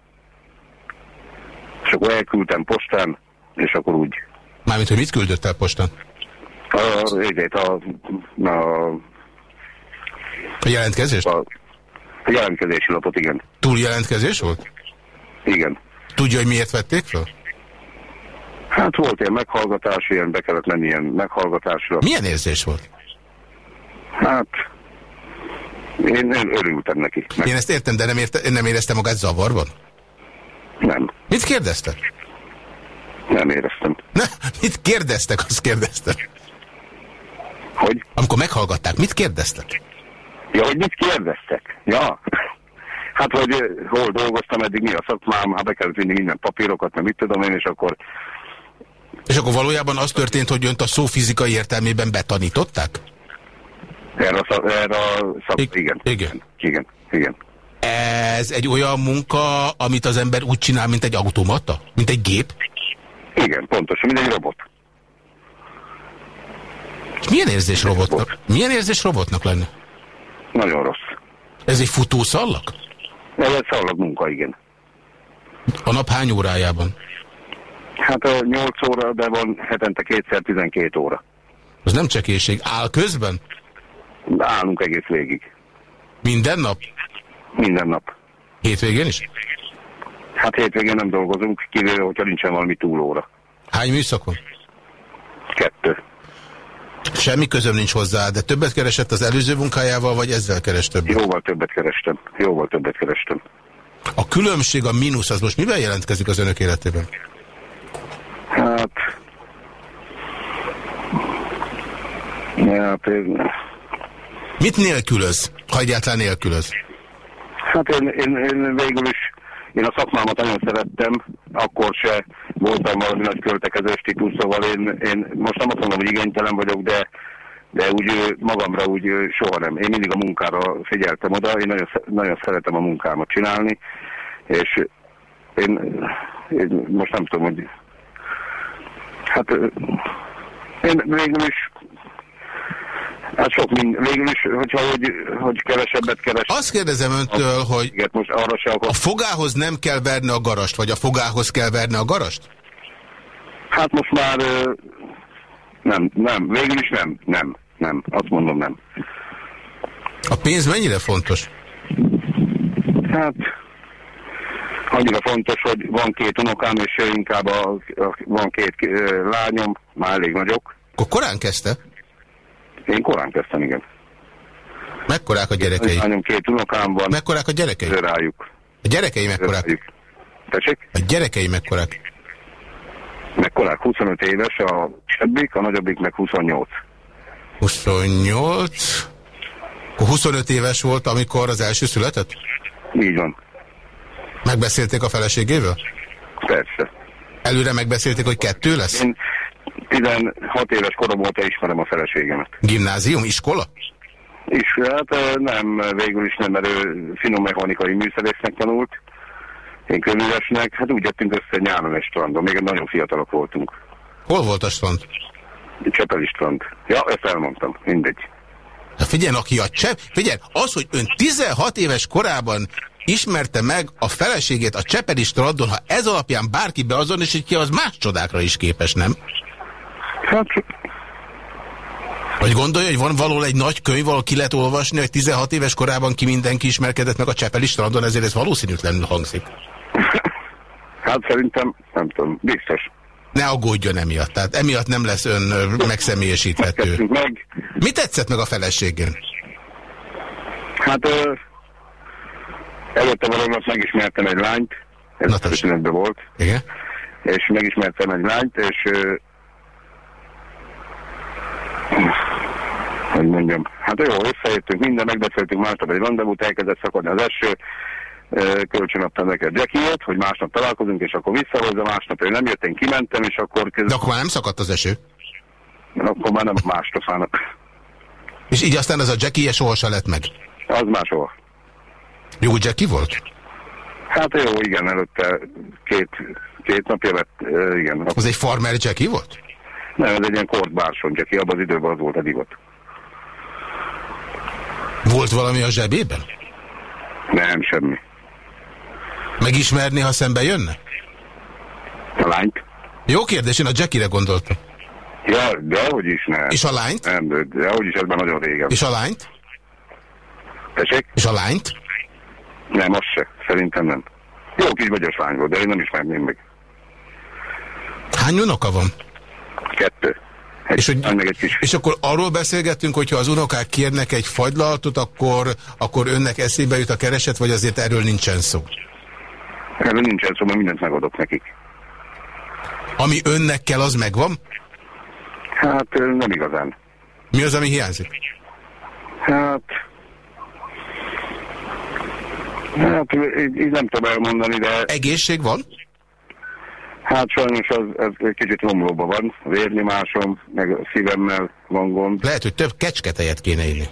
És akkor elküldtem postán, és akkor úgy. Mármint, hogy mit küldött el postán? A, egyet, a, a, a jelentkezést? A, a jelentkezési lapot, igen. Túl jelentkezés volt? Igen. Tudja, hogy miért vették fel? Hát volt ilyen meghallgatás, ilyen be kellett menni ilyen meghallgatásra. Milyen érzés volt? Hát én, én örültem neki. Meg. Én ezt értem, de nem, érte, nem éreztem magát zavarban? Nem. Mit kérdeztek? Nem éreztem. Ne, mit kérdeztek, azt kérdeztem. Hogy? Amikor meghallgatták, mit kérdeztek? Ja, hogy mit kérdeztek? Ja. Hát, hogy hol dolgoztam eddig, mi a szakmám, hát be kellett vinni minden papírokat, mert mit tudom én, és akkor... És akkor valójában az történt, hogy önt a szó fizikai értelmében betanították? Erre a, erre a szak... I igen. Igen. Igen, igen. Ez egy olyan munka, amit az ember úgy csinál, mint egy automata? Mint egy gép? Igen, pontosan, mint egy robot. És milyen érzés robotnak? Milyen érzés robotnak lenne? Nagyon rossz. Ez egy futószallak? Ez egy szallag munka, igen. A nap hány órájában? Hát 8 óra, de van hetente kétszer 12 óra. Az nem csekéség. Áll közben? Állunk egész végig. Minden nap? Minden nap. Hétvégén is? Hát hétvégén nem dolgozunk, kivéve, hogyha nincsen valami túlóra. Hány műszakon? Kettő. Semmi közöm nincs hozzá, de többet keresett az előző munkájával, vagy ezzel keres többet? Jóval többet kerestem. Jóval többet kerestem. A különbség, a mínusz, az most mivel jelentkezik az önök életében? Hát... Hát Mit nélkülöz, ha egyáltalán nélkülöz? hát én, én, én végül is én a szakmámat nagyon szerettem, akkor se voltam valami nagy költekezős típus, szóval én, én most nem azt mondom, hogy igénytelen vagyok, de, de úgy magamra úgy soha nem. Én mindig a munkára figyeltem oda, én nagyon, nagyon szeretem a munkámat csinálni, és én, én most nem tudom, hogy hát én végül is Hát sok mind, végül is, hogyha hogy, hogy kevesebbet keres. Azt kérdezem öntől, hogy Igen, most arra se akar. a fogához nem kell verni a garast, vagy a fogához kell verni a garast? Hát most már nem, nem, végül is nem, nem, nem, azt mondom nem. A pénz mennyire fontos? Hát annyira fontos, hogy van két unokám, és inkább a, a, van két lányom, már elég nagyok. Akkor korán kezdte? Én korán kezdtem, igen. Mekkorák a gyerekei? Lányom, két unokám van, Mekkorák a gyerekei? rájuk. A gyerekei mekkorák? rájuk. Tessék? A gyerekei mekkorák? Mekkorák 25 éves, a sebbik, a nagyobbik meg 28. 28. Akkor 25 éves volt, amikor az első született? Így van, Megbeszélték a feleségével? persze. Előre megbeszélték, hogy kettő lesz? Én 16 éves korom óta ismerem a feleségemet. Gimnázium, iskola? És hát nem, végül is nem, mert ő finom mechanikai műszerésznek tanult, én könyvesnek, hát úgy jöttünk össze nyáron egy strandon, még nagyon fiatalok voltunk. Hol volt a strand? Csepeli strand. Ja, ezt elmondtam, mindegy. Hát figyelj, aki a csepp... Figyelj, az, hogy ön 16 éves korában ismerte meg a feleségét a Csepeli strandon, ha ez alapján bárki beazonosítja, az más csodákra is képes, nem? Hát, Vagy gondolja, hogy van való egy nagy könyv, ahol ki lehet olvasni, hogy 16 éves korában ki mindenki ismerkedett meg a Csepeli strandon, ezért ez valószínűtlenül hangzik. hát szerintem, nem tudom, biztos. Ne aggódjon emiatt, tehát emiatt nem lesz ön megszemélyesíthető. Meg, Mi tetszett meg a feleségén? hát ö, előtte valóban megismertem egy lányt, ez Na, volt, Igen? és megismertem egy lányt, és ö, hogy mondjam, hát jó, összejöttünk, minden megbeszéltünk, másnap egy rendezvút, elkezdett szakadni az eső, kölcsönadtam neked Jackiet, hogy másnap találkozunk, és akkor visszahozza, másnap ő nem jött, én kimentem, és akkor, De közben, akkor már nem szakadt az eső. akkor már nem másnap állnak. És így aztán az a Jackie soha se lett meg. Az máshol. Jó Jackie volt? Hát jó, igen, előtte két, két napja lett, igen. Az egy farmer Jackie volt? Nem, ez egy ilyen kortbárson, Jackie, abban az időben az volt a divat. Volt valami a zsebében? Nem, semmi. Megismerni, ha szembe jönne? A lányt? Jó kérdés, én a Jackie-re gondoltam. Ja, de hogy is nem. És a lányt? Nem, de, de hogy is már nagyon régen. És a lányt? Tessék? És a lányt? Nem, az se. Szerintem nem. Jó kis vagyos lány volt, de én nem ismerném meg. Hány unoka van? Kettő. Egy, És, hogy, egy kis. és akkor arról beszélgettünk, hogyha az unokák kérnek egy fagylaltot, akkor, akkor önnek eszébe jut a kereset, vagy azért erről nincsen szó? Erről nincsen szó, mert mindent megadok nekik. Ami önnek kell, az megvan? Hát nem igazán. Mi az, ami hiányzik? Hát... Hát így nem tudom elmondani, de... Egészség van? Hát sajnos az, az egy kicsit romlóban van. Vérnyomásom, meg a szívemmel van gond. Lehet, hogy több kecsketejet kéne inni.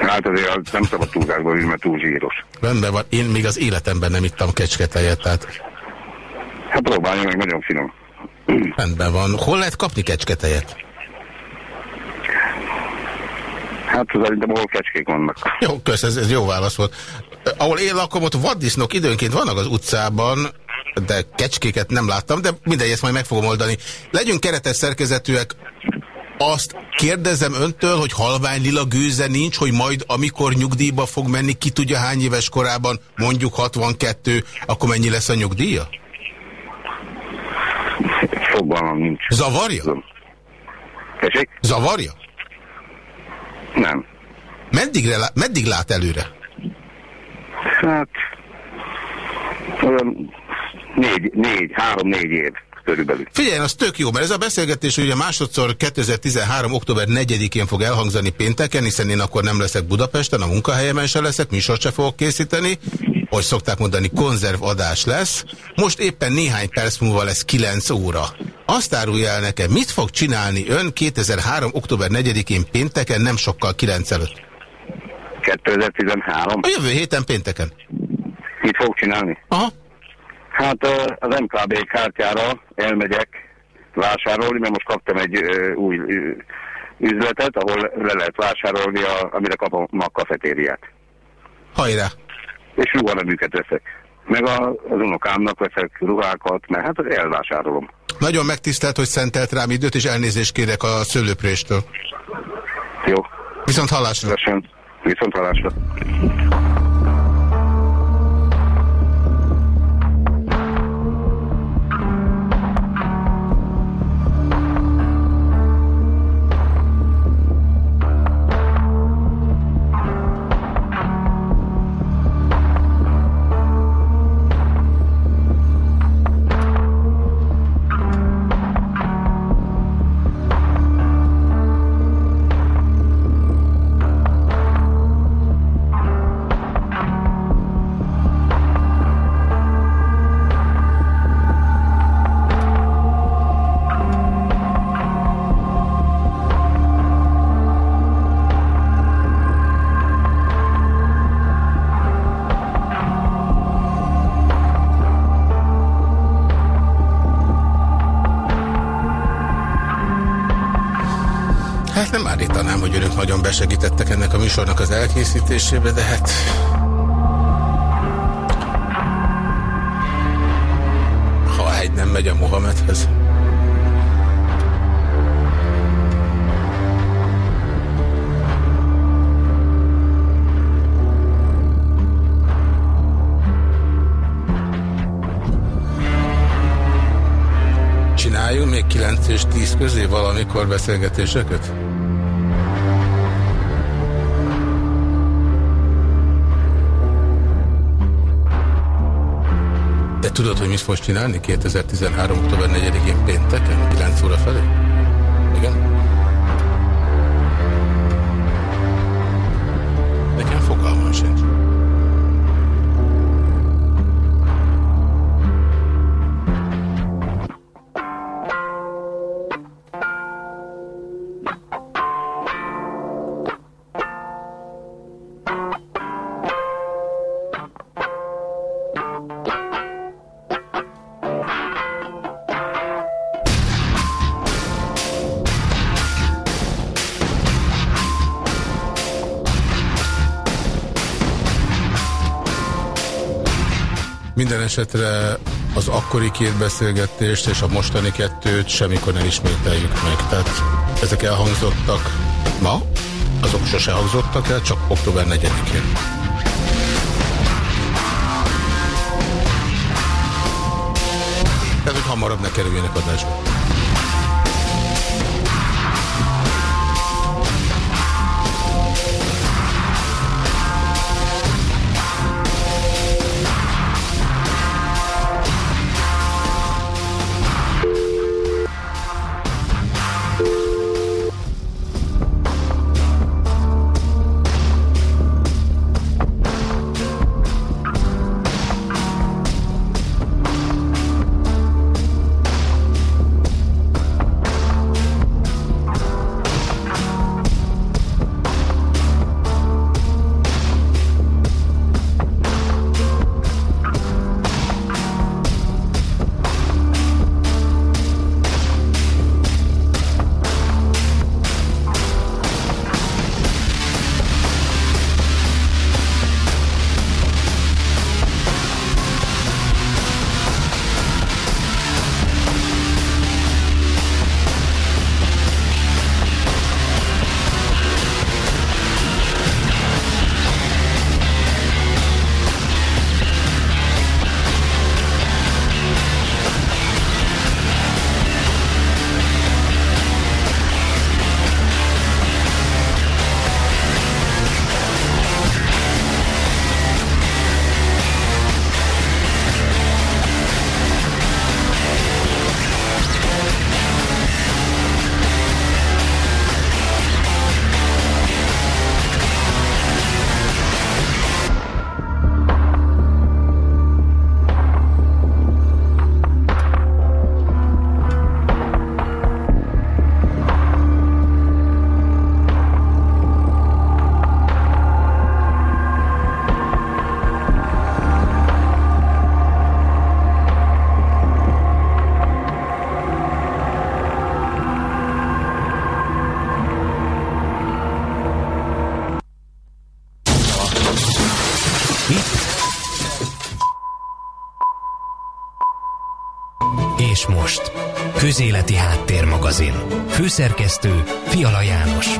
Hát azért nem szabad túlzásból mert túl zsíros. Rendben van. Én még az életemben nem ittam kecsketejet, tehát... Hát próbálja meg, nagyon finom. Rendben van. Hol lehet kapni kecsketejet? Hát szerintem ahol kecskék vannak. Jó, kösz, ez, ez jó válasz volt. Ahol én lakom, ott vaddisznok időnként vannak az utcában, de kecskéket nem láttam, de mindegy, ezt majd meg fogom oldani. Legyünk keretes szerkezetűek, azt kérdezem öntől, hogy halvány lila gőze nincs, hogy majd amikor nyugdíjba fog menni, ki tudja hány éves korában, mondjuk 62, akkor mennyi lesz a nyugdíja? Fogalmam nincs. Zavarja? Tessék? Zavarja? Nem. Meddigre, meddig lát előre? Hát, olyan négy, négy, három-négy év körülbelül. Figyelj, az tök jó, mert ez a beszélgetés ugye másodszor 2013. október 4-én fog elhangzani pénteken, hiszen én akkor nem leszek Budapesten, a munkahelyemen se leszek, műsort se fogok készíteni, hogy szokták mondani, konzervadás lesz. Most éppen néhány perc múlva lesz 9 óra. Azt árulja el nekem, mit fog csinálni ön 2003. október 4-én pénteken, nem sokkal 9 előtt? 2013? A jövő héten pénteken. Mit fog csinálni? Aha. Hát az MKB kártyára elmegyek vásárolni, mert most kaptam egy új üzletet, ahol le lehet vásárolni, a, amire kapom a kafetériát. Hajrá! És ruhaneműket veszek. Meg a, az unokámnak veszek ruhákat, mert hát elvásárolom. Nagyon megtisztelt, hogy szentelt rám időt, és elnézést kérek a szőlőpréstől. Jó. Viszont hallásra. Viszont hallásra. Elkészítésébe, de hát... Ha egy nem megy a Mohamedhez... Csináljunk még 9 és 10 közé valamikor beszélgetéseket? Tudod, hogy mit fogsz csinálni 2013. október 4-én pénteken, 9 óra felé? Igen? Nekem fogalmam sincs. Esetre az akkori két beszélgetést és a mostani kettőt semmikor nem ismételjük meg. Tehát ezek elhangzottak ma, azok sose hangzottak el, csak október 4-én. Tehát, hogy hamarabb ne kerüljenek adásba. Főszerkesztő Fiala János.